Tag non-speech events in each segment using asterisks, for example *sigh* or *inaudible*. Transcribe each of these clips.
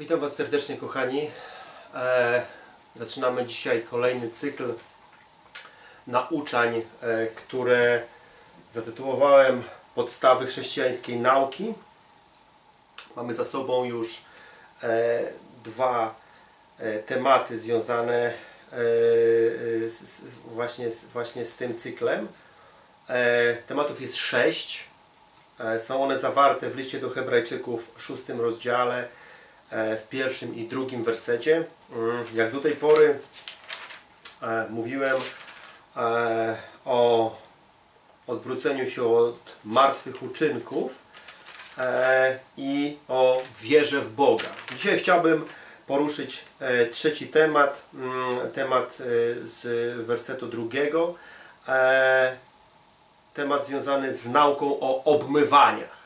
Witam Was serdecznie, kochani. E, zaczynamy dzisiaj kolejny cykl nauczań, e, które zatytułowałem Podstawy chrześcijańskiej nauki. Mamy za sobą już e, dwa tematy związane właśnie, z, właśnie z tym cyklem. Tematów jest sześć. Są one zawarte w liście do Hebrajczyków w szóstym rozdziale, w pierwszym i drugim wersecie. Mm, Jak do tej pory e, mówiłem e, o odwróceniu się od martwych uczynków e, i o wierze w Boga. Dzisiaj chciałbym poruszyć e, trzeci temat, mm, temat e, z wersetu drugiego. E, temat związany z nauką o obmywaniach.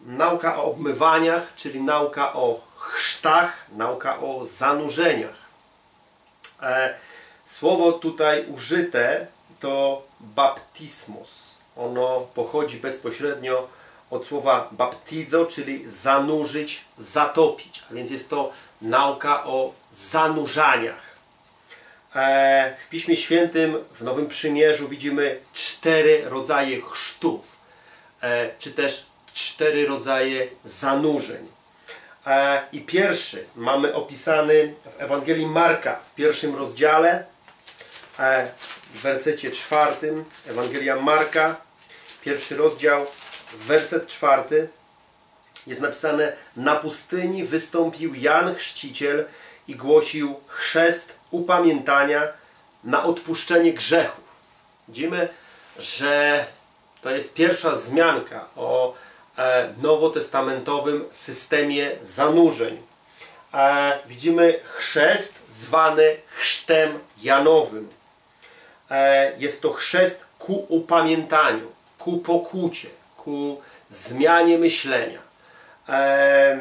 Nauka o obmywaniach, czyli nauka o chrztach, nauka o zanurzeniach. E, Słowo tutaj użyte to baptismos. Ono pochodzi bezpośrednio od słowa baptizo, czyli zanurzyć, zatopić. A więc jest to nauka o zanurzaniach. E, W Piśmie Świętym w Nowym Przymierzu widzimy cztery rodzaje chrztów, e, czy też cztery rodzaje zanurzeń. E, I pierwszy mamy opisany w Ewangelii Marka w pierwszym rozdziale, e, w wersecie czwartym. Ewangelia Marka, pierwszy rozdział, werset czwarty. Jest napisane: Na pustyni wystąpił Jan Chrzciciel i głosił chrzest upamiętania na odpuszczenie grzechów. Widzimy, że to jest pierwsza wzmianka o nowotestamentowym systemie zanurzeń. E, widzimy chrzest zwany chrztem Janowym. E, jest to chrzest ku upamiętaniu, ku pokucie, ku zmianie myślenia. E,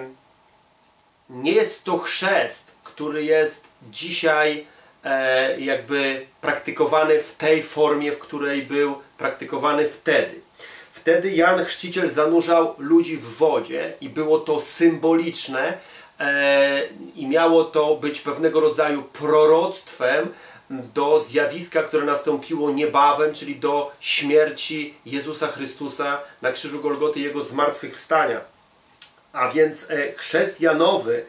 nie jest to chrzest, który jest dzisiaj e, jakby praktykowany w tej formie, w której był praktykowany wtedy. Wtedy Jan Chrzciciel zanurzał ludzi w wodzie i było to symboliczne e, i miało to być pewnego rodzaju proroctwem do zjawiska, które nastąpiło niebawem, czyli do śmierci Jezusa Chrystusa na krzyżu Golgoty i Jego zmartwychwstania. A więc e, chrzest Janowy,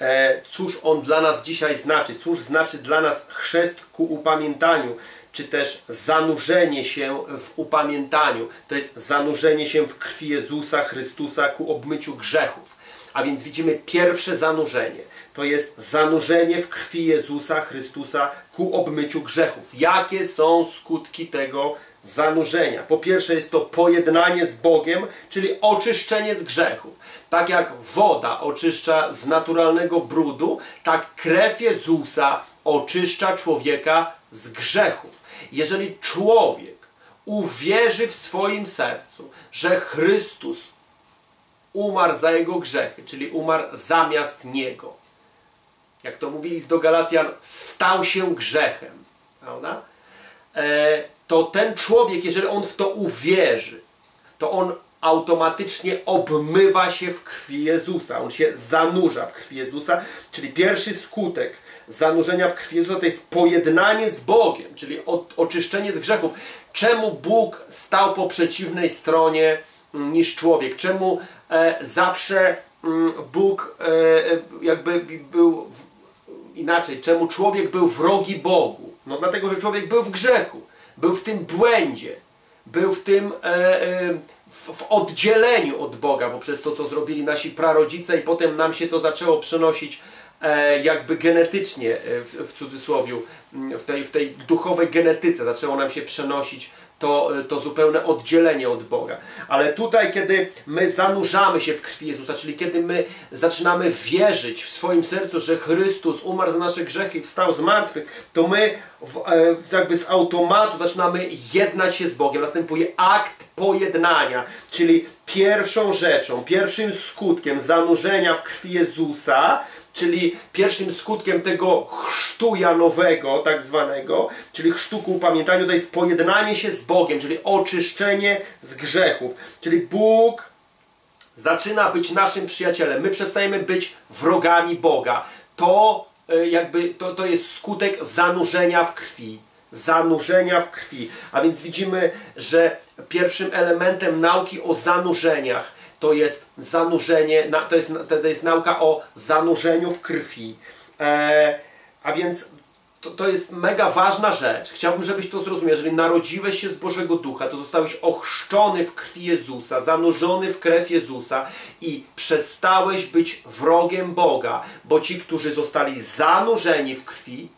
e, cóż on dla nas dzisiaj znaczy? Cóż znaczy dla nas chrzest ku upamiętaniu? Czy też zanurzenie się w upamiętaniu? To jest zanurzenie się w krwi Jezusa Chrystusa ku obmyciu grzechów. A więc widzimy pierwsze zanurzenie. To jest zanurzenie w krwi Jezusa Chrystusa ku obmyciu grzechów. Jakie są skutki tego zanurzenia? Po pierwsze jest to pojednanie z Bogiem, czyli oczyszczenie z grzechów. Tak jak woda oczyszcza z naturalnego brudu, tak krew Jezusa oczyszcza człowieka z grzechów. Jeżeli człowiek uwierzy w swoim sercu, że Chrystus umarł za jego grzechy, czyli umarł zamiast niego. Jak to mówili do Galacjan, stał się grzechem. Prawda? E, to ten człowiek, jeżeli on w to uwierzy, to on automatycznie obmywa się w krwi Jezusa. On się zanurza w krwi Jezusa. Czyli pierwszy skutek zanurzenia w krwi Jezusa to jest pojednanie z Bogiem, czyli oczyszczenie z grzechów. Czemu Bóg stał po przeciwnej stronie mm, niż człowiek? Czemu e, zawsze mm, Bóg e, jakby był inaczej? Czemu człowiek był wrogi Bogu? No dlatego, że człowiek był w grzechu, był w tym błędzie był w tym e, e, w, oddzieleniu od Boga poprzez to, co zrobili nasi prarodzice i potem nam się to zaczęło przenosić e, jakby genetycznie, e, w, m, w tej, w tej duchowej genetyce zaczęło nam się przenosić to, e, to zupełne oddzielenie od Boga. Ale tutaj, kiedy my zanurzamy się w krwi Jezusa, czyli kiedy my zaczynamy wierzyć w swoim sercu, że Chrystus umarł za nasze grzechy i wstał z martwych, to my e, w- jakby z automatu zaczynamy jednać się z Bogiem. Następuje akt pojednania, czyli pierwszą rzeczą, pierwszym skutkiem zanurzenia w krwi Jezusa, czyli pierwszym skutkiem tego chrztu Janowego, tak zwanego, czyli chrztu ku upamiętaniu, to jest pojednanie się z Bogiem, czyli oczyszczenie z grzechów. Czyli Bóg zaczyna być naszym przyjacielem, my przestajemy być wrogami Boga, to e, jakby to, to jest skutek zanurzenia w krwi. Zanurzenia w krwi. A więc widzimy, że pierwszym elementem nauki o zanurzeniach to jest zanurzenie, to jest, to jest nauka o zanurzeniu w krwi. E, a więc to, to jest mega ważna rzecz. Chciałbym, żebyś to zrozumiał. Jeżeli narodziłeś się z Bożego Ducha, to zostałeś ochrzczony w krwi Jezusa, zanurzony w krew Jezusa i przestałeś być wrogiem Boga, bo ci, którzy zostali zanurzeni w krwi,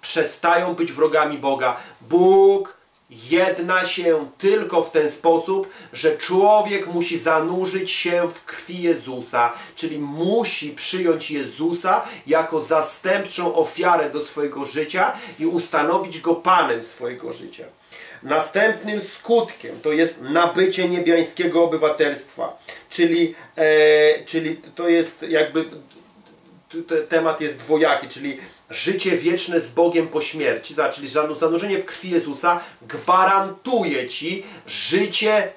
przestają być wrogami Boga. Bóg jedna się tylko w ten sposób, że człowiek musi zanurzyć się w krwi Jezusa, czyli musi przyjąć Jezusa jako zastępczą ofiarę do swojego życia i ustanowić go Panem swojego życia. Następnym skutkiem to jest nabycie niebiańskiego obywatelstwa, czyli, e, czyli to jest jakby temat jest dwojaki, czyli życie wieczne z Bogiem po śmierci, czyli zanurzenie w krwi Jezusa gwarantuje Ci życie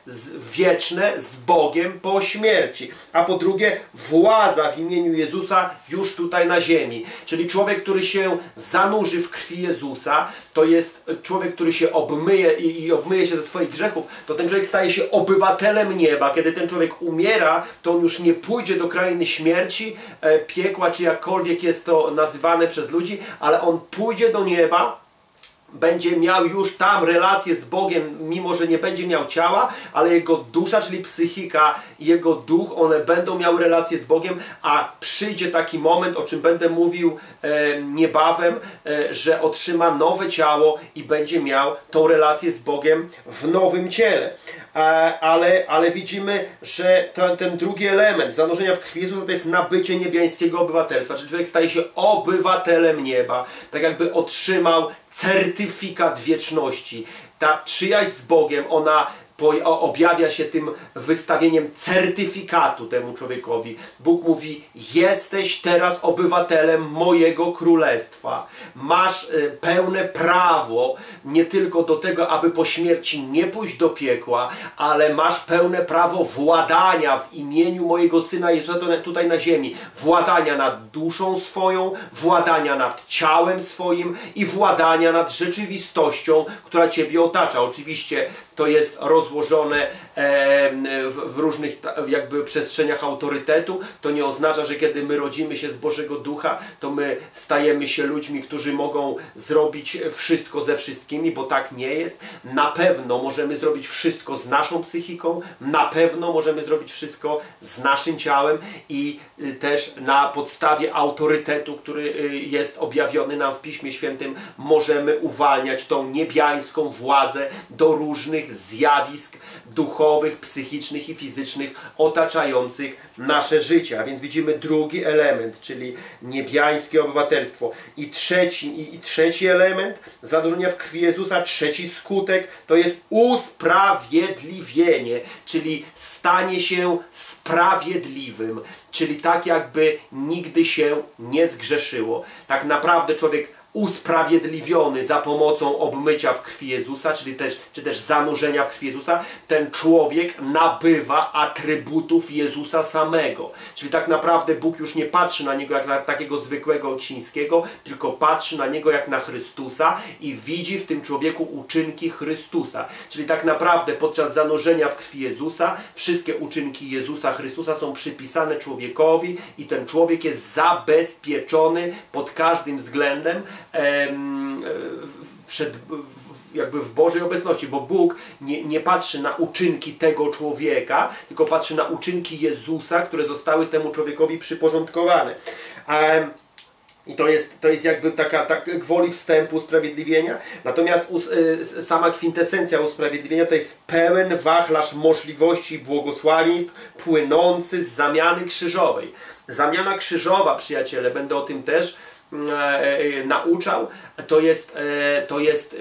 wieczne z Bogiem po śmierci. A po drugie, władza w imieniu Jezusa już tutaj na ziemi. Czyli człowiek, który się zanurzy w krwi Jezusa, to jest człowiek, który się obmyje i, i obmyje się ze swoich grzechów, to ten człowiek staje się obywatelem nieba. Kiedy ten człowiek umiera, to on już nie pójdzie do krainy śmierci, e, piekła, czy jakkolwiek jest to nazywane przez ludzi, ludzi, ale on pójdzie do nieba będzie miał już tam relację z Bogiem, mimo że nie będzie miał ciała, ale jego dusza, czyli psychika, jego duch, one będą miały relację z Bogiem, a przyjdzie taki moment, o czym będę mówił e, niebawem, e, że otrzyma nowe ciało i będzie miał tą relację z Bogiem w nowym ciele. E, ale, ale widzimy, że ten, ten drugi element zanurzenia w krwi Jezusa to jest nabycie niebiańskiego obywatelstwa, czyli człowiek staje się obywatelem nieba, tak jakby otrzymał certyfikat wieczności. Ta przyjaźń z Bogiem, ona objawia się tym wystawieniem certyfikatu temu człowiekowi. Bóg mówi: Jesteś teraz obywatelem mojego królestwa. Masz y, pełne prawo nie tylko do tego, aby po śmierci nie pójść do piekła, ale masz pełne prawo władania w imieniu mojego syna Jezusa tutaj na ziemi. Władania nad duszą swoją, władania nad ciałem swoim i władania nad rzeczywistością, która ciebie otacza. Oczywiście to jest rozłożone w różnych jakby przestrzeniach autorytetu. To nie oznacza, że kiedy my rodzimy się z Bożego Ducha, to my stajemy się ludźmi, którzy mogą zrobić wszystko ze wszystkimi, bo tak nie jest. Na pewno możemy zrobić wszystko z naszą psychiką, na pewno możemy zrobić wszystko z naszym ciałem i y, też na podstawie autorytetu, który y, jest objawiony nam w Piśmie Świętym, możemy uwalniać tą niebiańską władzę do różnych różnych zjawisk duchowych, psychicznych i fizycznych otaczających nasze życie. A więc widzimy drugi element, czyli niebiańskie obywatelstwo. I trzeci, i, i trzeci element, zanurzenia w krwi Jezusa, trzeci skutek to jest usprawiedliwienie, czyli stanie się sprawiedliwym, czyli tak jakby nigdy się nie zgrzeszyło. Tak naprawdę człowiek usprawiedliwiony za pomocą obmycia w krwi Jezusa, czyli też, czy też zanurzenia w krwi Jezusa, ten człowiek nabywa atrybutów Jezusa samego. Czyli tak naprawdę Bóg już nie patrzy na niego jak na takiego zwykłego ksińskiego, tylko patrzy na niego jak na Chrystusa i widzi w tym człowieku uczynki Chrystusa. Czyli tak naprawdę podczas zanurzenia w krwi Jezusa wszystkie uczynki Jezusa Chrystusa są przypisane człowiekowi i ten człowiek jest zabezpieczony pod każdym względem przed, jakby w Bożej obecności, bo Bóg nie, nie patrzy na uczynki tego człowieka, tylko patrzy na uczynki Jezusa, które zostały temu człowiekowi przyporządkowane. I to jest, to jest jakby taka tak gwoli wstępu usprawiedliwienia. Natomiast us, y, sama kwintesencja usprawiedliwienia to jest pełen wachlarz możliwości i błogosławieństw płynący z zamiany krzyżowej. Zamiana krzyżowa, przyjaciele, będę o tym też nauczał, to jest, e, to jest,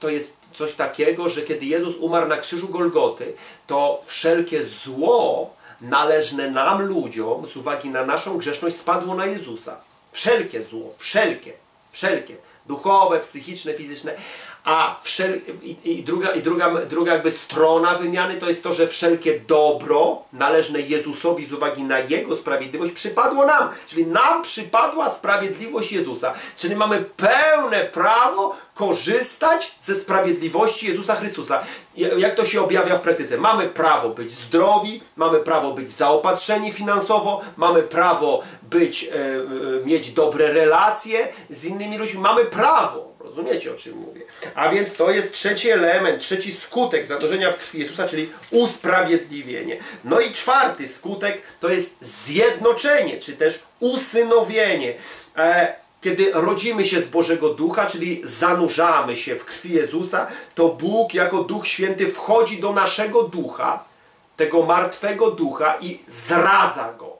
to jest coś takiego, że kiedy Jezus umarł na krzyżu Golgoty, to wszelkie zło należne nam ludziom z uwagi na naszą grzeszność spadło na Jezusa. Wszelkie zło, wszelkie, wszelkie, duchowe, psychiczne, fizyczne, a wszel... I, i, druga, i druga, druga jakby strona wymiany to jest to, że wszelkie dobro należne Jezusowi z uwagi na Jego sprawiedliwość przypadło nam. Czyli nam przypadła sprawiedliwość Jezusa. Czyli mamy pełne prawo korzystać ze sprawiedliwości Jezusa Chrystusa. Jak to się objawia w praktyce? Mamy prawo być zdrowi, mamy prawo być zaopatrzeni finansowo, mamy prawo być, e, e, mieć dobre relacje z innymi ludźmi, mamy prawo. Rozumiecie o czym mówię? A więc to jest trzeci element, trzeci skutek zanurzenia w krwi Jezusa, czyli usprawiedliwienie. No i czwarty skutek to jest zjednoczenie, czy też usynowienie. E, kiedy rodzimy się z Bożego Ducha, czyli zanurzamy się w krwi Jezusa, to Bóg jako Duch Święty wchodzi do naszego ducha, tego martwego ducha i zradza go.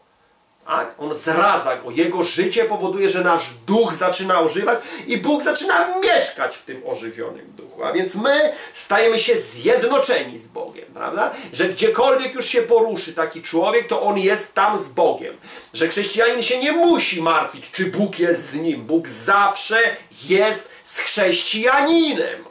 Tak? On zradza go. Jego życie powoduje, że nasz duch zaczyna ożywać i Bóg zaczyna mieszkać w tym ożywionym duchu. A więc my stajemy się zjednoczeni z Bogiem, prawda? Że gdziekolwiek już się poruszy taki człowiek, to on jest tam z Bogiem. Że chrześcijanin się nie musi martwić, czy Bóg jest z nim. Bóg zawsze jest z chrześcijaninem.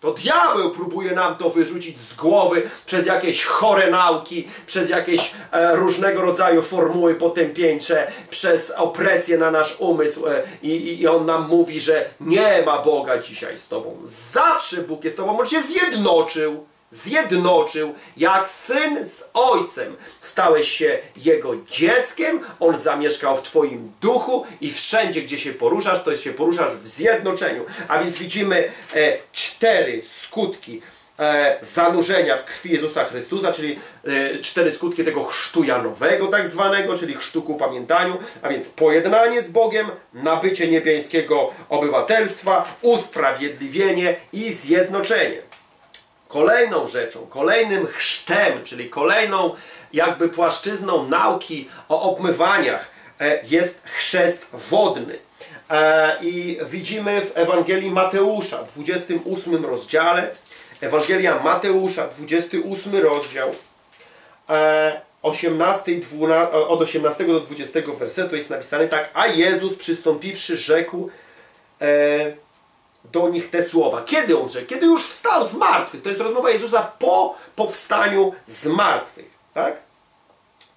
To diabeł próbuje nam to wyrzucić z głowy przez jakieś chore nauki, przez jakieś e, różnego rodzaju formuły potępieńcze, przez opresję na nasz umysł e, i, i on nam mówi, że nie ma Boga dzisiaj z Tobą. Zawsze Bóg jest z Tobą, On się zjednoczył zjednoczył, jak syn z ojcem. Stałeś się jego dzieckiem, on zamieszkał w Twoim duchu i wszędzie, gdzie się poruszasz, to się poruszasz w zjednoczeniu. A więc widzimy e, cztery skutki e, zanurzenia w krwi Jezusa Chrystusa, czyli e, cztery skutki tego chrztu janowego tak zwanego, czyli chrztu ku pamiętaniu, a więc pojednanie z Bogiem, nabycie niebiańskiego obywatelstwa, usprawiedliwienie i zjednoczenie. Kolejną rzeczą, kolejnym chrztem, czyli kolejną jakby płaszczyzną nauki o obmywaniach e, jest chrzest wodny. E, I widzimy w Ewangelii Mateusza, 28 rozdziale, Ewangelia Mateusza, 28 rozdział, 18, e, 12, od 18 do 20 wersetu jest napisane tak, a Jezus przystąpiwszy rzekł, do nich te słowa. Kiedy on rzekł? Kiedy już wstał z martwych. To jest rozmowa Jezusa po powstaniu z martwych. Tak?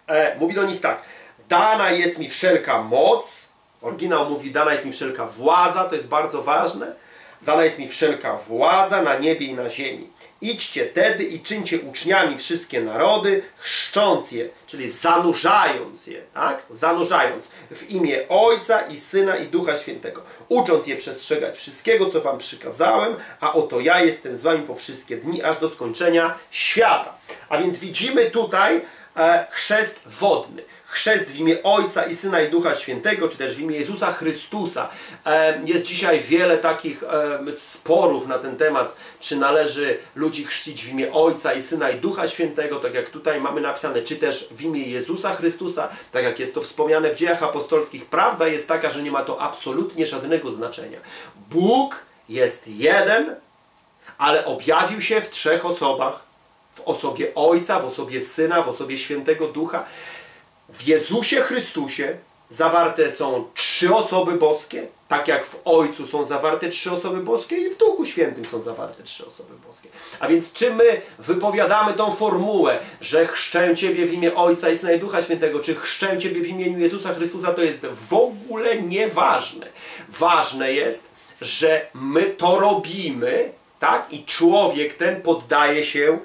E, mówi do nich tak. Dana jest mi wszelka moc. Oryginał mówi, dana jest mi wszelka władza. To jest bardzo ważne. Dana jest mi wszelka władza na niebie i na ziemi. Idźcie tedy i czyńcie uczniami wszystkie narody, chrzcząc je, czyli zanurzając je, tak? Zanurzając w imię Ojca i Syna i Ducha Świętego, ucząc je przestrzegać wszystkiego, co wam przykazałem, a oto ja jestem z wami po wszystkie dni, aż do skończenia świata. A więc widzimy tutaj chrzest wodny chrzest w imię Ojca i Syna i Ducha Świętego, czy też w imię Jezusa Chrystusa. Jest dzisiaj wiele takich sporów na ten temat, czy należy ludzi chrzcić w imię Ojca i Syna i Ducha Świętego, tak jak tutaj mamy napisane, czy też w imię Jezusa Chrystusa, tak jak jest to wspomniane w dziejach apostolskich. Prawda jest taka, że nie ma to absolutnie żadnego znaczenia. Bóg jest jeden, ale objawił się w trzech osobach. W osobie Ojca, w osobie Syna, w osobie Świętego Ducha. W Jezusie Chrystusie zawarte są trzy osoby boskie, tak jak w Ojcu są zawarte trzy osoby boskie i w Duchu Świętym są zawarte trzy osoby boskie. A więc czy my wypowiadamy tą formułę, że chrzczę Ciebie w imię Ojca i Syna i Ducha Świętego, czy chrzczę Ciebie w imieniu Jezusa Chrystusa, to jest w ogóle nieważne. Ważne jest, że my to robimy, tak? I człowiek ten poddaje się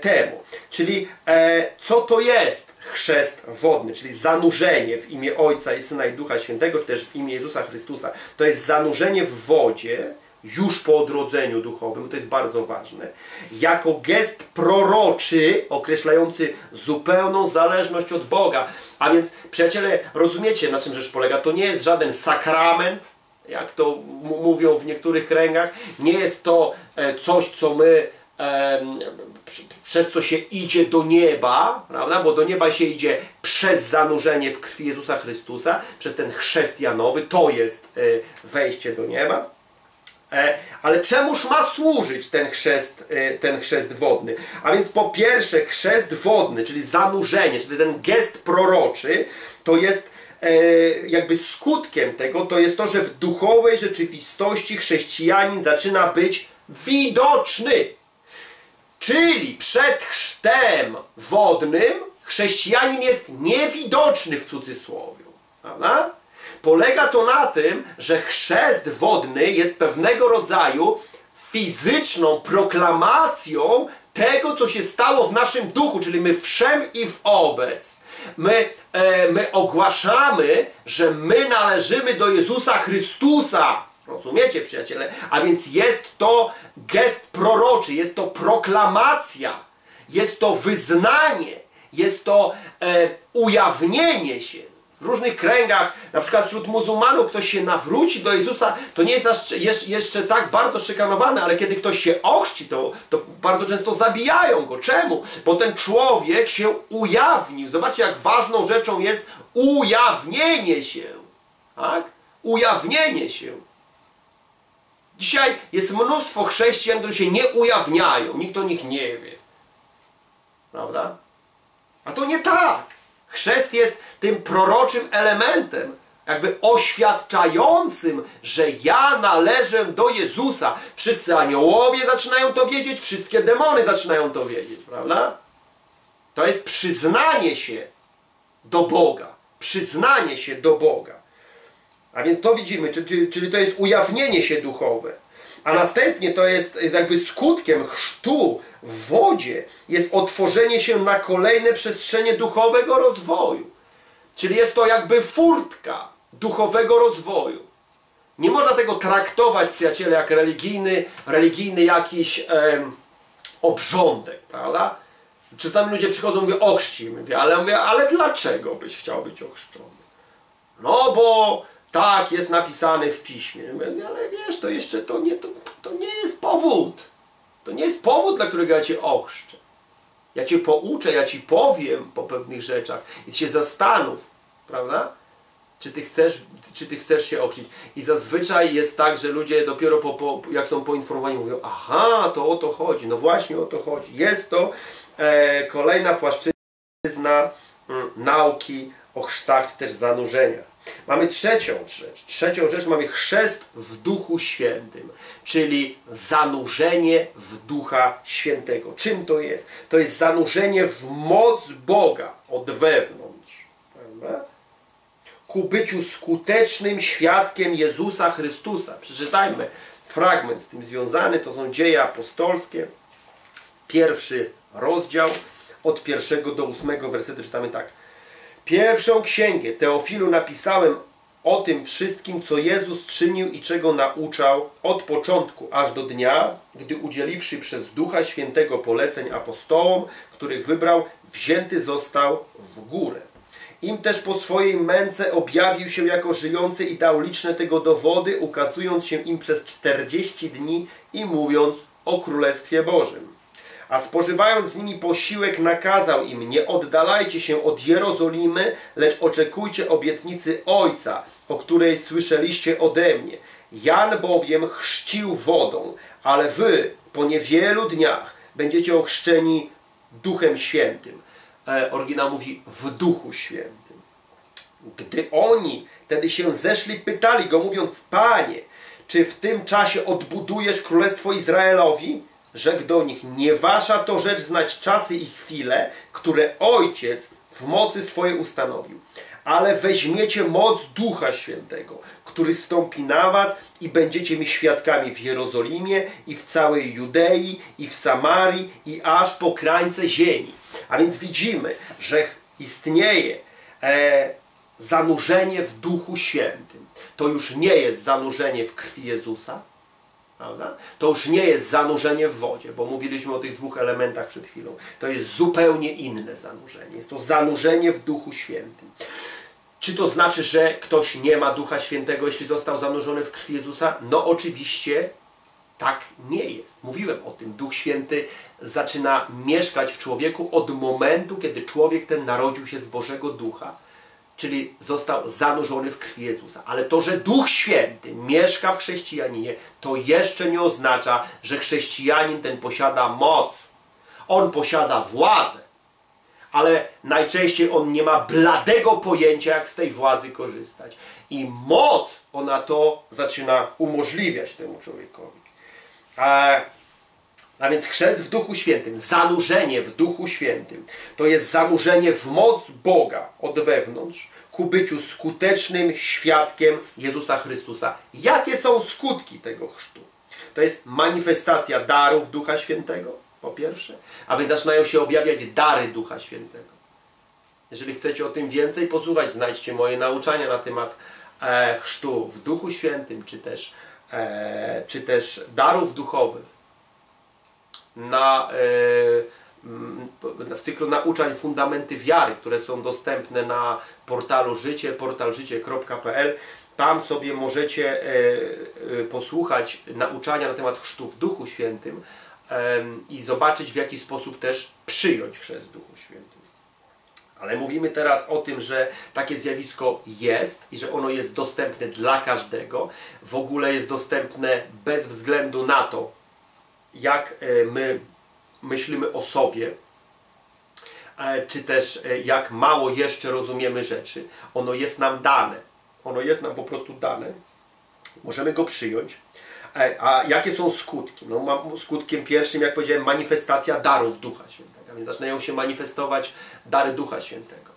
temu. Czyli e, co to jest? chrzest wodny, czyli zanurzenie w imię Ojca i Syna i Ducha Świętego, czy też w imię Jezusa Chrystusa. To jest zanurzenie w wodzie, już po odrodzeniu duchowym, to jest bardzo ważne, jako gest proroczy, określający zupełną zależność od Boga. A więc, przyjaciele, rozumiecie, na czym rzecz polega? To nie jest żaden sakrament, jak to mówią w niektórych kręgach. Nie jest to e, coś, co my przez co się idzie do nieba, prawda? Bo do nieba się idzie przez zanurzenie w krwi Jezusa Chrystusa, przez ten chrzest Janowy, to jest e, wejście do nieba. E, ale czemuż ma służyć ten chrzest, e, ten chrzest wodny? A więc po pierwsze chrzest wodny, czyli zanurzenie, czyli ten gest proroczy, to jest jakby skutkiem tego, to jest to, że w duchowej rzeczywistości chrześcijanin zaczyna być widoczny. Czyli przed chrztem wodnym chrześcijanin jest niewidoczny w cudzysłowie. Prawda? Polega to na tym, że chrzest wodny jest pewnego rodzaju fizyczną proklamacją tego, co się stało w naszym duchu, czyli my wszem i w obec. My, e, my ogłaszamy, że my należymy do Jezusa Chrystusa. Rozumiecie, przyjaciele? A więc jest to gest proroczy, jest to proklamacja, jest to wyznanie, jest to e, ujawnienie się w różnych kręgach, na przykład wśród muzułmanów, ktoś się nawróci do Jezusa, to nie jest jeszcze tak bardzo szykanowany, ale kiedy ktoś się ochrzci, to, to bardzo często zabijają go. Czemu? Bo ten człowiek się ujawnił. Zobaczcie, jak ważną rzeczą jest ujawnienie się. Tak? Ujawnienie się. Dzisiaj jest mnóstwo chrześcijan, którzy się nie ujawniają. Nikt o nich nie wie. Prawda? A to nie tak. Chrzest jest tym proroczym elementem, jakby oświadczającym, że ja należę do Jezusa. Wszyscy aniołowie zaczynają to wiedzieć, wszystkie demony zaczynają to wiedzieć, prawda? To jest przyznanie się do Boga. Przyznanie się do Boga. A więc to widzimy, czyli, czyli to jest ujawnienie się duchowe. A następnie to jest, jest jakby skutkiem chrztu w wodzie, jest otworzenie się na kolejne przestrzenie duchowego rozwoju. Czyli jest to jakby furtka duchowego rozwoju. Nie można tego traktować, przyjaciele, jak religijny, religijny jakiś em, obrządek, prawda? Czasami ludzie przychodzą i mówią, ochrzcij. Mówię, ale, mówię, ale dlaczego byś chciał być ochrzczony? No bo tak, jest napisane w piśmie. Ale wiesz, to jeszcze to nie, to, to nie jest powód. To nie jest powód, dla którego ja Cię ochrzczę. Ja Cię pouczę, ja Ci powiem po pewnych rzeczach i się zastanów, prawda? Czy ty, chcesz, czy ty chcesz się ochrzcić? I zazwyczaj jest tak, że ludzie dopiero po, po, jak są poinformowani mówią, aha, to o to chodzi. No właśnie o to chodzi. Jest to e, kolejna płaszczyzna mm, nauki o chrztach, czy też zanurzenia. Mamy trzecią rzecz. Trzecią rzecz mamy chrzest w Duchu Świętym, czyli zanurzenie w Ducha Świętego. Czym to jest? To jest zanurzenie w moc Boga od wewnątrz. Prawda? Ku byciu skutecznym świadkiem Jezusa Chrystusa. Przeczytajmy fragment z tym związany. To są dzieje apostolskie. Pierwszy rozdział od pierwszego do ósmego wersetu czytamy tak. Pierwszą księgę Teofilu napisałem o tym wszystkim, co Jezus czynił i czego nauczał od początku aż do dnia, gdy udzieliwszy przez Ducha Świętego poleceń apostołom, których wybrał, wzięty został w górę. Im też po swojej męce objawił się jako żyjący i dał liczne tego dowody, ukazując się im przez czterdzieści dni i mówiąc o Królestwie Bożym a spożywając z nimi posiłek nakazał im, nie oddalajcie się od Jerozolimy, lecz oczekujcie obietnicy Ojca, o której słyszeliście ode mnie. Jan bowiem chrzcił wodą, ale wy po niewielu dniach będziecie ochrzczeni Duchem Świętym. E, oryginał mówi w Duchu Świętym. Gdy oni wtedy się zeszli, pytali go, mówiąc, Panie, czy w tym czasie odbudujesz Królestwo Izraelowi? Rzekł do nich, nie wasza to rzecz znać czasy i chwile, które Ojciec w mocy swojej ustanowił. Ale weźmiecie moc Ducha Świętego, który stąpi na was i będziecie mi świadkami w Jerozolimie i w całej Judei i w Samarii i aż po krańce ziemi. A więc widzimy, że istnieje e, zanurzenie w Duchu Świętym. To już nie jest zanurzenie w krwi Jezusa, Prawda? To już nie jest zanurzenie w wodzie, bo mówiliśmy o tych dwóch elementach przed chwilą. To jest zupełnie inne zanurzenie. Jest to zanurzenie w Duchu Świętym. Czy to znaczy, że ktoś nie ma Ducha Świętego, jeśli został zanurzony w krwi Jezusa? No oczywiście tak nie jest. Mówiłem o tym. Duch Święty zaczyna mieszkać w człowieku od momentu, kiedy człowiek ten narodził się z Bożego Ducha czyli został zanurzony w krwi Jezusa. Ale to, że Duch Święty mieszka w chrześcijaninie, to jeszcze nie oznacza, że chrześcijanin ten posiada moc. On posiada władzę, ale najczęściej on nie ma bladego pojęcia, jak z tej władzy korzystać. I moc ona to zaczyna umożliwiać temu człowiekowi. A, a więc chrzest w Duchu Świętym, zanurzenie w Duchu Świętym, to jest zanurzenie w moc Boga od wewnątrz ku byciu skutecznym świadkiem Jezusa Chrystusa. Jakie są skutki tego chrztu? To jest manifestacja darów Ducha Świętego, po pierwsze, a więc zaczynają się objawiać dary Ducha Świętego. Jeżeli chcecie o tym więcej posłuchać, znajdźcie moje nauczania na temat e, chrztu w Duchu Świętym, czy też, e, czy też darów duchowych na, e, w cyklu nauczań Fundamenty Wiary, które są dostępne na portalu życie, portalżycie.pl. Tam sobie możecie e, e, posłuchać nauczania na temat chrztu w Duchu Świętym i zobaczyć w jaki sposób też przyjąć chrzest w Duchu Świętym. Ale mówimy teraz o tym, że takie zjawisko jest i że ono jest dostępne dla każdego. W ogóle jest dostępne bez względu na to, jak e, my myślimy o sobie, e, czy też e, jak mało jeszcze rozumiemy rzeczy. Ono jest nam dane. Ono jest nam po prostu dane. Możemy go przyjąć. A jakie są skutki? No, skutkiem pierwszym, jak powiedziałem, manifestacja darów Ducha Świętego. Więc zaczynają się manifestować dary Ducha Świętego.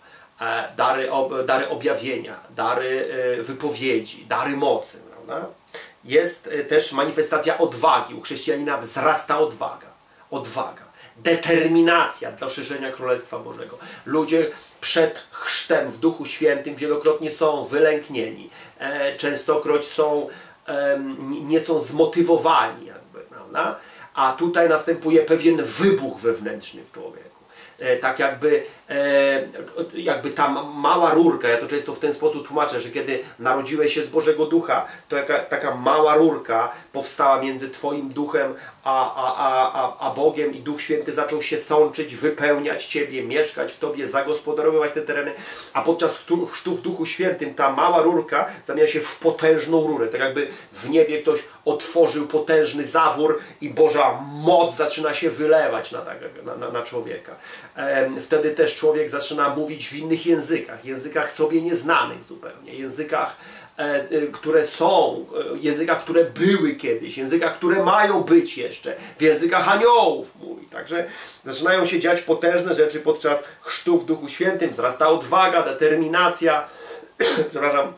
Dary, ob, dary objawienia, dary wypowiedzi, dary mocy. Prawda? Jest e, też manifestacja odwagi. U chrześcijanina wzrasta odwaga. Odwaga. Determinacja dla szerzenia Królestwa Bożego. Ludzie przed chrztem w Duchu Świętym wielokrotnie są wylęknieni. E, częstokroć są, nie są zmotywowani, jakby, prawda? a tutaj następuje pewien wybuch wewnętrzny w człowieku. E, tak jakby, e, jakby ta mała rurka, ja to często w ten sposób tłumaczę, że kiedy narodziłeś się z Bożego Ducha, to taka mała rurka powstała między Twoim duchem a, a, a, a Bogiem i Duch Święty zaczął się sączyć, wypełniać Ciebie, mieszkać w Tobie, zagospodarowywać te tereny, a podczas chrztu w Duchu Świętym ta mała rurka zamienia się w potężną rurę, tak jakby w niebie ktoś otworzył potężny zawór i Boża moc zaczyna się wylewać na, na, na, na człowieka. Wtedy też człowiek zaczyna mówić w innych językach, językach sobie nieznanych zupełnie, językach, które są, e, językach, które były kiedyś, językach, które mają być jeszcze, w językach aniołów mówi. Także zaczynają się dziać potężne rzeczy podczas chrztu w Duchu Świętym, wzrasta odwaga, determinacja, *clears throat* przepraszam,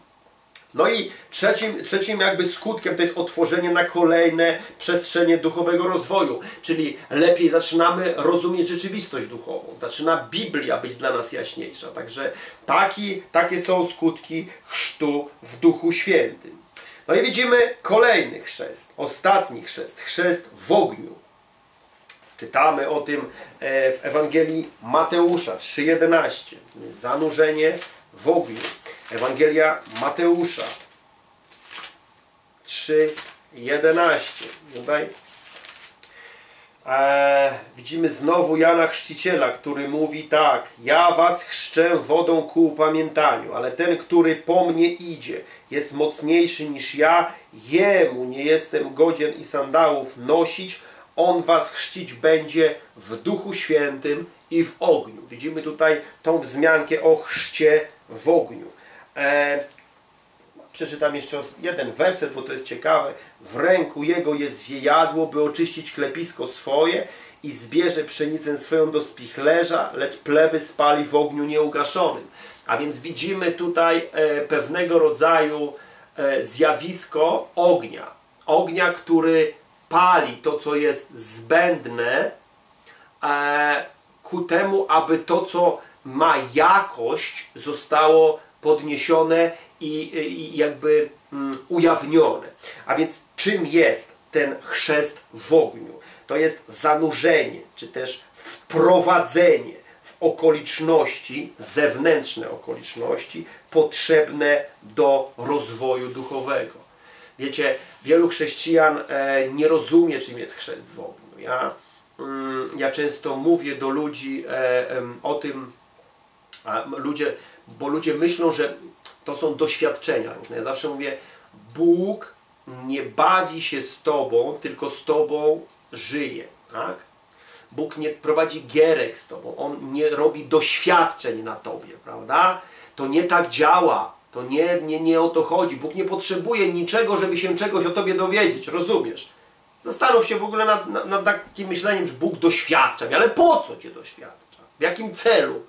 no i trzecim, trzecim jakby skutkiem to jest otworzenie na kolejne przestrzenie duchowego rozwoju, czyli lepiej zaczynamy rozumieć rzeczywistość duchową, zaczyna Biblia być dla nas jaśniejsza. Także taki, takie są skutki chrztu w Duchu Świętym. No i widzimy kolejny chrzest, ostatni chrzest, chrzest w ogniu. Czytamy o tym e, w Ewangelii Mateusza 3,11. Zanurzenie w ogniu. Ewangelia Mateusza 3:11. Tutaj e, widzimy znowu Jana Chrzciciela, który mówi tak: Ja was chrzczę wodą ku upamiętaniu, ale ten, który po mnie idzie, jest mocniejszy niż ja, jemu nie jestem godzien i sandałów nosić. On was chrzcić będzie w Duchu Świętym i w ogniu. Widzimy tutaj tą wzmiankę o chrzcie w ogniu. E, przeczytam jeszcze jeden werset, bo to jest ciekawe. W ręku jego jest wiejadło, by oczyścić klepisko swoje i zbierze pszenicę swoją do spichlerza, lecz plewy spali w ogniu nieugaszonym. A więc widzimy tutaj e, pewnego rodzaju e, zjawisko ognia. Ognia, który pali to, co jest zbędne e, ku temu, aby to, co ma jakość, zostało podniesione i, i jakby mm, ujawnione. A więc czym jest ten chrzest w ogniu? To jest zanurzenie, czy też wprowadzenie w okoliczności, zewnętrzne okoliczności, potrzebne do rozwoju duchowego. Wiecie, wielu chrześcijan e, nie rozumie, czym jest chrzest w ogniu. Ja, mm, ja często mówię do ludzi e, o tym, a ludzie bo ludzie myślą, że to są doświadczenia różne. Ja zawsze mówię, Bóg nie bawi się z Tobą, tylko z Tobą żyje. Tak? Bóg nie prowadzi gierek z Tobą, On nie robi doświadczeń na Tobie, prawda? To nie tak działa, to nie, nie, nie o to chodzi. Bóg nie potrzebuje niczego, żeby się czegoś o Tobie dowiedzieć, rozumiesz? Zastanów się w ogóle nad, nad, nad takim myśleniem, że Bóg doświadcza ale po co Cię doświadcza? W jakim celu?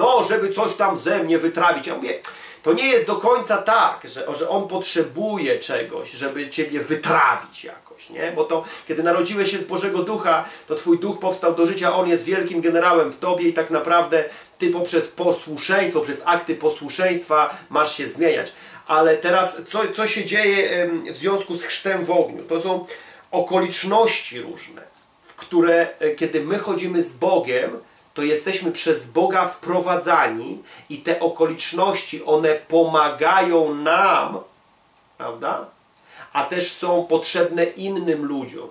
No, żeby coś tam ze mnie wytrawić. Ja mówię, to nie jest do końca tak, że, że On potrzebuje czegoś, żeby Ciebie wytrawić jakoś, nie? Bo to, kiedy narodziłeś się z Bożego Ducha, to Twój Duch powstał do życia, On jest wielkim generałem w Tobie i tak naprawdę Ty poprzez posłuszeństwo, przez akty posłuszeństwa masz się zmieniać. Ale teraz, co, co się dzieje w związku z chrztem w ogniu? To są okoliczności różne, w które, e, kiedy my chodzimy z Bogiem, to jesteśmy przez Boga wprowadzani i te okoliczności, one pomagają nam, prawda? A też są potrzebne innym ludziom.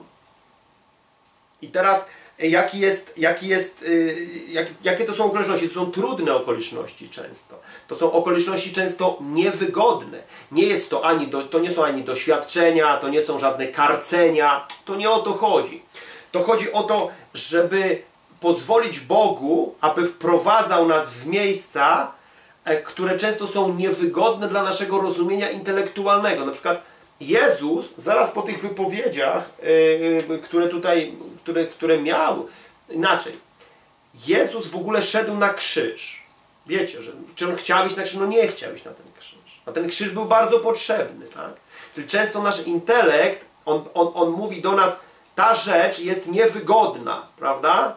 I teraz jaki jest, jaki jest, y, jak, jakie to są okoliczności? To są trudne okoliczności często. To są okoliczności często niewygodne. Nie jest to ani do, to nie są ani doświadczenia, to nie są żadne karcenia. To nie o to chodzi. To chodzi o to, żeby pozwolić Bogu, aby wprowadzał nas w miejsca, e, które często są niewygodne dla naszego rozumienia intelektualnego. Na przykład Jezus, zaraz po tych wypowiedziach, yy, które tutaj, które, które miał, inaczej, Jezus w ogóle szedł na krzyż. Wiecie, że czy on chciał iść na krzyż? No nie chciał iść na ten krzyż. A ten krzyż był bardzo potrzebny, tak? Czyli często nasz intelekt, on, on, on mówi do nas, ta rzecz jest niewygodna, prawda?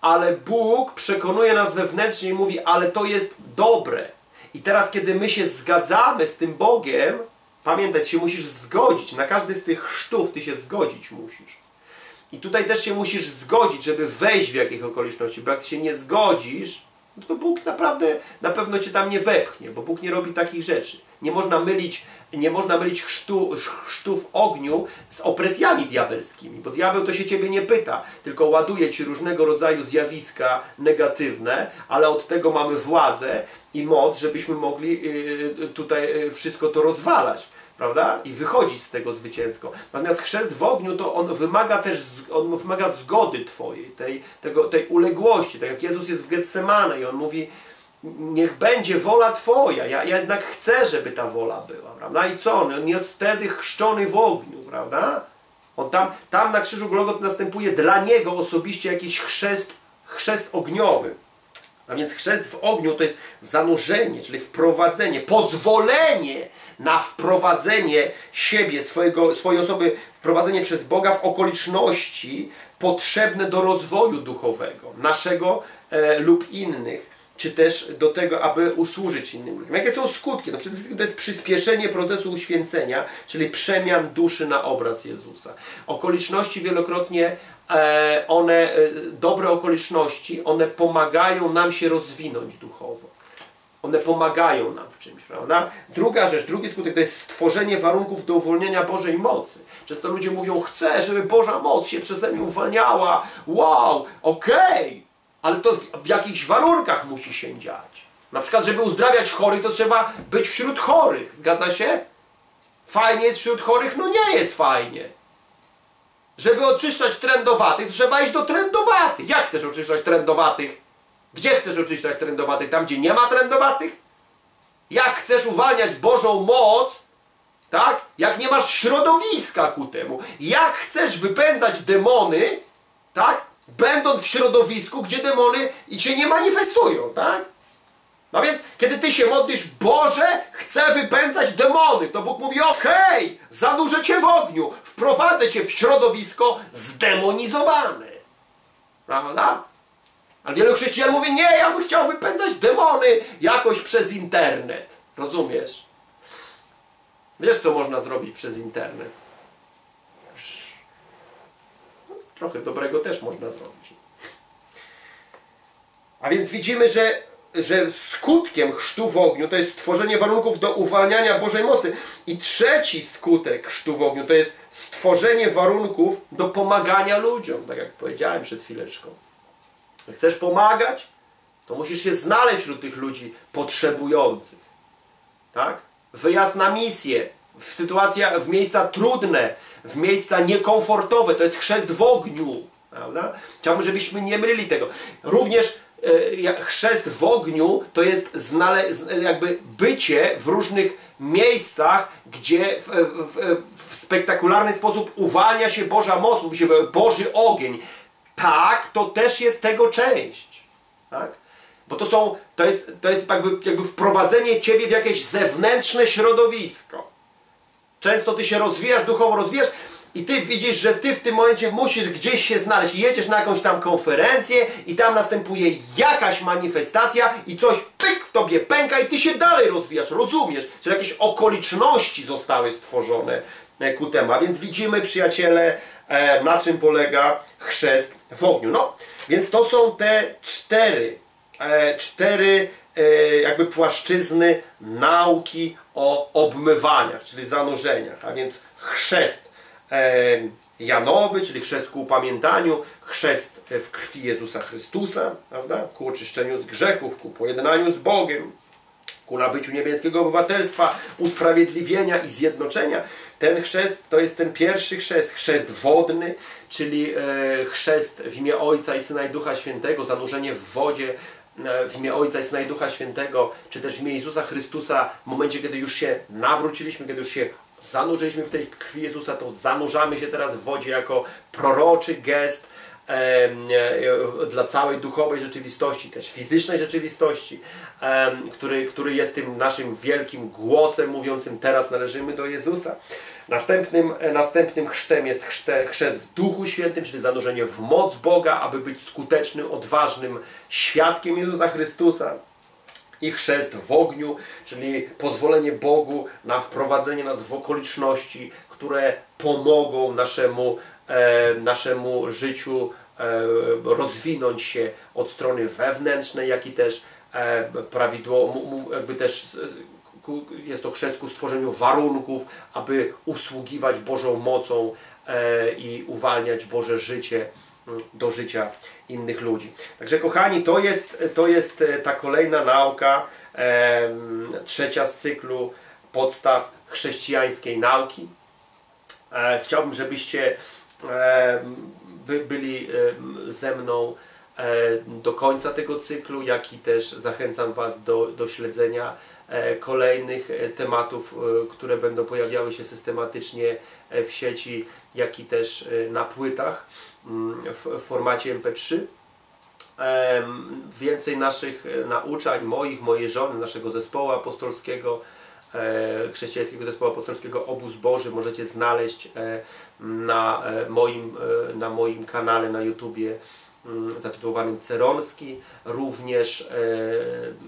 Ale Bóg przekonuje nas wewnętrznie i mówi, ale to jest dobre. I teraz, kiedy my się zgadzamy z tym Bogiem, Pamiętać się musisz zgodzić. Na każdy z tych chrztów ty się zgodzić musisz. I tutaj też się musisz zgodzić, żeby wejść w jakich okoliczności, bo jak ty się nie zgodzisz, no to Bóg naprawdę na pewno cię tam nie wepchnie, bo Bóg nie robi takich rzeczy. Nie można mylić, nie można mylić chrztu, chrztu w ogniu z opresjami diabelskimi, bo diabeł to się ciebie nie pyta, tylko ładuje ci różnego rodzaju zjawiska negatywne, ale od tego mamy władzę i moc, żebyśmy mogli y, tutaj y, wszystko to rozwalać prawda? I wychodzić z tego zwycięsko. Natomiast chrzest w ogniu to on wymaga też on wymaga zgody Twojej, tej, tego, tej uległości. Tak jak Jezus jest w Getsemane i on mówi niech będzie wola Twoja. Ja, ja jednak chcę, żeby ta wola była, prawda? I co? On jest wtedy chrzczony w ogniu, prawda? On tam, tam na krzyżu Golgot następuje dla Niego osobiście jakiś chrzest, chrzest ogniowy. A więc chrzest w ogniu to jest zanurzenie, czyli wprowadzenie, pozwolenie na wprowadzenie siebie, swojego, swojej osoby, wprowadzenie przez Boga w okoliczności potrzebne do rozwoju duchowego, naszego e, lub innych czy też do tego, aby usłużyć innym ludziom. Jakie są skutki? No przede wszystkim to jest przyspieszenie procesu uświęcenia, czyli przemian duszy na obraz Jezusa. Okoliczności wielokrotnie, e, one, e, dobre okoliczności, one pomagają nam się rozwinąć duchowo. One pomagają nam w czymś, prawda? Druga rzecz, drugi skutek to jest stworzenie warunków do uwolnienia Bożej mocy. Często ludzie mówią, chcę, żeby Boża moc się przeze mnie uwalniała. Wow, okej, okay ale to w jakichś warunkach musi się dziać. Na przykład, żeby uzdrawiać chorych, to trzeba być wśród chorych. Zgadza się? Fajnie jest wśród chorych? No nie jest fajnie. Żeby oczyszczać trendowatych, trzeba iść do trendowatych. Jak chcesz oczyszczać trendowatych? Gdzie chcesz oczyszczać trendowatych? Tam, gdzie nie ma trendowatych? Jak chcesz uwalniać Bożą moc, tak? Jak nie masz środowiska ku temu? Jak chcesz wypędzać demony, tak? Będąc w środowisku, gdzie demony się nie manifestują, tak? No więc, kiedy ty się modlisz, Boże, chcę wypędzać demony, to Bóg mówi, okej, okay, zanurzę cię w ogniu, wprowadzę cię w środowisko zdemonizowane. Prawda? Ale wielu chrześcijan mówi, nie, ja bym chciał wypędzać demony jakoś przez internet. Rozumiesz? Wiesz, co można zrobić przez internet? Trochę dobrego też można zrobić. A więc widzimy, że, że skutkiem chrztu w ogniu to jest stworzenie warunków do uwalniania Bożej mocy. I trzeci skutek chrztu w ogniu to jest stworzenie warunków do pomagania ludziom, tak jak powiedziałem przed chwileczką. Chcesz pomagać, to musisz się znaleźć wśród tych ludzi potrzebujących. Tak? Wyjazd na misję, w sytuacjach, w miejsca trudne, w miejsca niekomfortowe. To jest chrzest w ogniu. Prawda? Chciałbym, żebyśmy nie mylili tego. Również e, chrzest w ogniu to jest znale, z- jakby bycie w różnych miejscach, gdzie w, w, w spektakularny sposób uwalnia się Boża moc, mówi się Boży ogień. Tak, to też jest tego część. Tak? Bo to są, to jest, to jest jakby, jakby wprowadzenie Ciebie w jakieś zewnętrzne środowisko. Często ty się rozwijasz, duchowo rozwijasz i ty widzisz, że ty w tym momencie musisz gdzieś się znaleźć. Jedziesz na jakąś tam konferencję i tam następuje jakaś manifestacja i coś pyk w tobie pęka i ty się dalej rozwijasz, rozumiesz? Czyli jakieś okoliczności zostały stworzone e, ku temu. A więc widzimy, przyjaciele, e, na czym polega chrzest w ogniu. No, więc to są te cztery, e, cztery jakby płaszczyzny nauki o obmywaniach, czyli zanurzeniach, a więc chrzest e, Janowy, czyli chrzest ku upamiętaniu, chrzest w krwi Jezusa Chrystusa, prawda? ku oczyszczeniu z grzechów, ku pojednaniu z Bogiem, ku nabyciu niebieskiego obywatelstwa, usprawiedliwienia i zjednoczenia. Ten chrzest to jest ten pierwszy chrzest, chrzest wodny, czyli e, chrzest w imię Ojca i Syna i Ducha Świętego, zanurzenie w wodzie e, w imię Ojca i Syna i Ducha Świętego, czy też w imię Jezusa Chrystusa, w momencie, kiedy już się nawróciliśmy, kiedy już się zanurzyliśmy w tej krwi Jezusa, to zanurzamy się teraz w wodzie jako proroczy gest, e, dla całej duchowej rzeczywistości, też fizycznej rzeczywistości, który, który jest tym naszym wielkim głosem mówiącym teraz należymy do Jezusa. Następnym, e, następnym chrztem jest chrzte, chrzest w Duchu Świętym, czyli zanurzenie w moc Boga, aby być skutecznym, odważnym świadkiem Jezusa Chrystusa i chrzest w ogniu, czyli pozwolenie Bogu na wprowadzenie nas w okoliczności, które pomogą naszemu, naszemu życiu e, rozwinąć się od strony wewnętrznej, jak i też e, prawidłowo, jakby też e, jest to chrzest ku stworzeniu warunków, aby usługiwać Bożą mocą e, i uwalniać Boże życie do życia innych ludzi. Także kochani, to jest, to jest e, ta kolejna nauka, trzecia z cyklu podstaw chrześcijańskiej nauki. E, Chciałbym, żebyście byli em, ze mną e, do końca tego cyklu, jak i też zachęcam Was do, do śledzenia e, kolejnych e, tematów, e, które będą pojawiały się systematycznie e, w sieci, jak i też e, na płytach mm, w formacie MP3. Em, Więcej naszych e, nauczań, moich, mojej żony, naszego zespołu apostolskiego, e, chrześcijańskiego zespołu apostolskiego Obóz Boży możecie znaleźć e, na e, moim, e, na moim kanale na YouTubie mm, zatytułowanym Ceronski. Również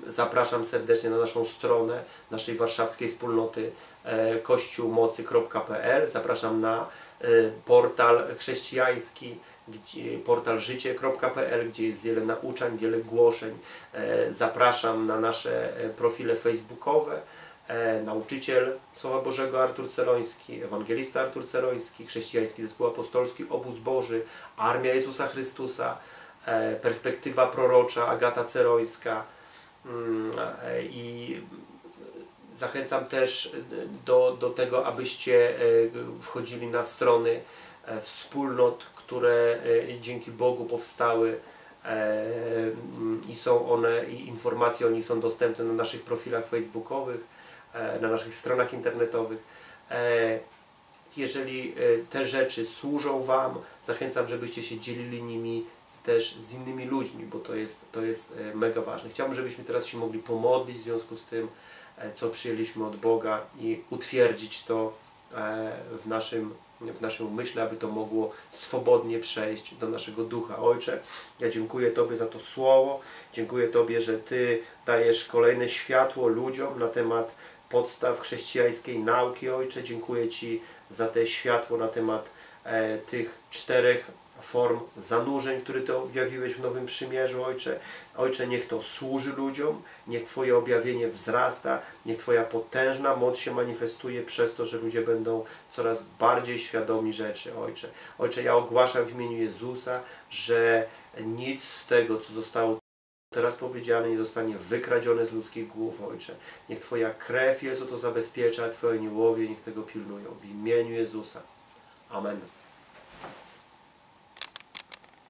e, zapraszam serdecznie na naszą stronę naszej warszawskiej wspólnoty e, kościółmocy.pl. Zapraszam na e, portal chrześcijański, portal życie.pl, gdzie jest wiele nauczań, wiele głoszeń. E, Zapraszam na nasze e, profile facebookowe. E, Nauczyciel Słowa Bożego Artur Ceroński, Ewangelista Artur Ceroński, Chrześcijański Zespół Apostolski Obóz Boży, Armia Jezusa Chrystusa, e, Perspektywa Prorocza Agata Cerońska mm, e, i Zachęcam też do, do tego, abyście wchodzili na strony wspólnot, które dzięki Bogu powstały i są one, i informacje o nich są dostępne na naszych profilach facebookowych, na naszych stronach internetowych. E, Jeżeli e, te rzeczy służą Wam, zachęcam, żebyście się dzielili nimi też z innymi ludźmi, bo to jest, to jest e, mega ważne. Chciałbym, żebyśmy teraz się mogli pomodlić w związku z tym, e, co przyjęliśmy od Boga i utwierdzić to e, w naszym, w naszym umyśle, aby to mogło swobodnie przejść do naszego ducha. Ojcze, ja dziękuję Tobie za to słowo. Dziękuję Tobie, że Ty dajesz kolejne światło ludziom na temat podstaw chrześcijańskiej nauki. Ojcze, dziękuję Ci za te światło na temat e, tych czterech form zanurzeń, które Ty objawiłeś w Nowym Przymierzu, Ojcze. Ojcze, niech to służy ludziom, niech Twoje objawienie wzrasta, niech Twoja potężna moc się manifestuje przez to, że ludzie będą coraz bardziej świadomi rzeczy, Ojcze. Ojcze, ja ogłaszam w imieniu Jezusa, że nic z tego, co zostało teraz powiedziane, nie zostanie wykradzione z ludzkich głów, Ojcze. Niech Twoja krew, Jezu, to zabezpiecza, Twoje aniołowie niech tego pilnują. W imieniu Jezusa. Amen.